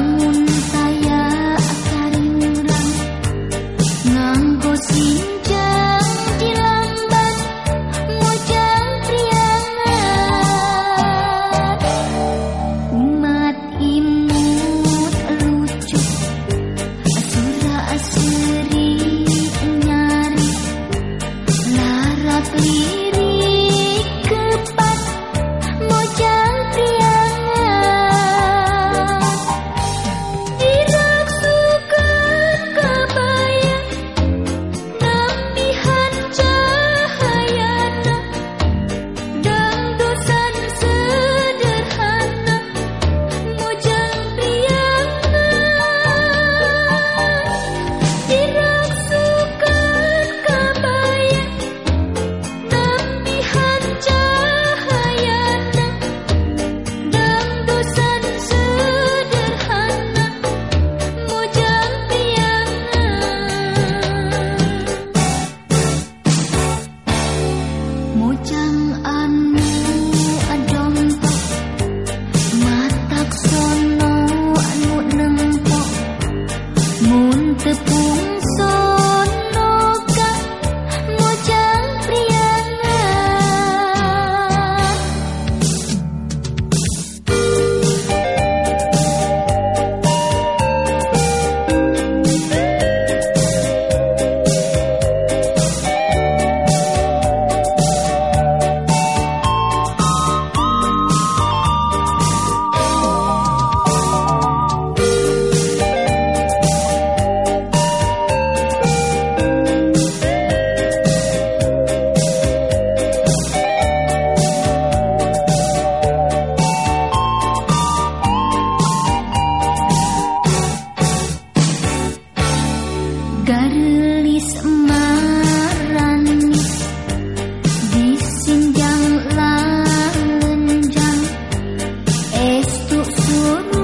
Kamu untuk suami